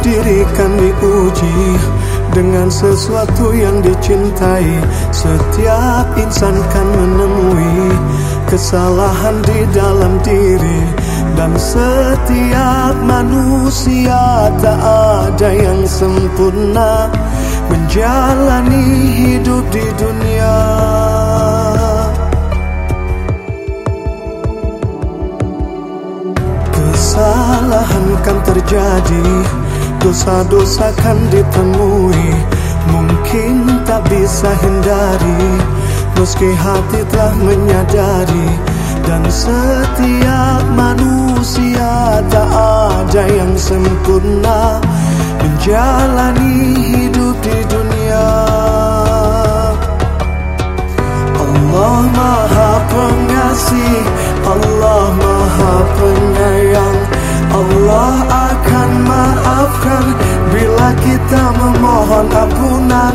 diri kan diuji dengan sesuatu yang dicintai. Setiap insan kan menemui kesalahan di dalam diri. Dan setiap manusia tak ada yang sempurna Menjalani hidup di dunia Kesalahan kan terjadi Dosa-dosa kan ditemui Mungkin tak bisa hindari Meski hati telah menyadari. Dan setiap manusia tak ada yang sempurna Menjalani hidup di dunia. Allah maha pengasih Allah maha penyayang Allah akan maafkan Bila kita memohon ampunan.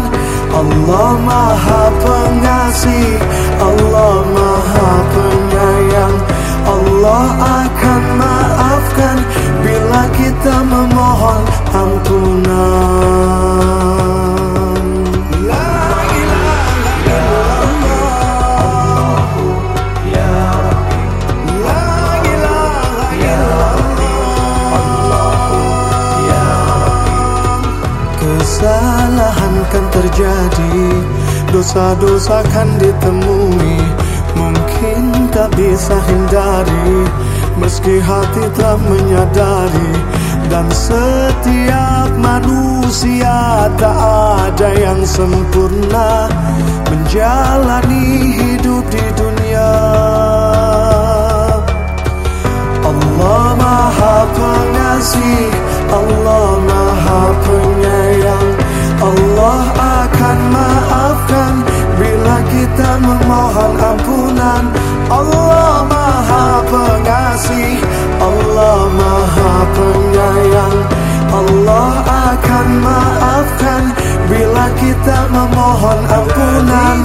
Allah maha pengasih Allah maha penyayang. Allah akan maafkan Bila kita memohon ampunan terjadi. Dosa-dosa kan ditemui. Mungkin tak bisa hindari. Meski hati telah menyadari. Dan setiap manusia tak ada yang sempurna Menjalani hidup di dunia memohon ampunan. Allah maha pengasih Allah maha penyayang. Allah akan maafkan Bila kita memohon ampunan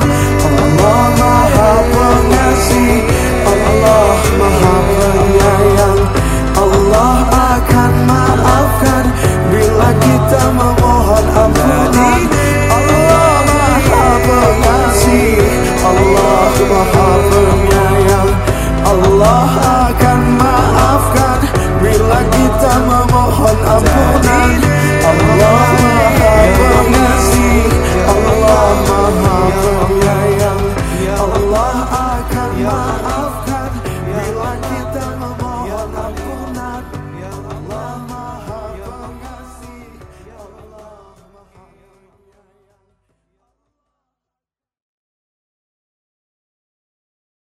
I can't.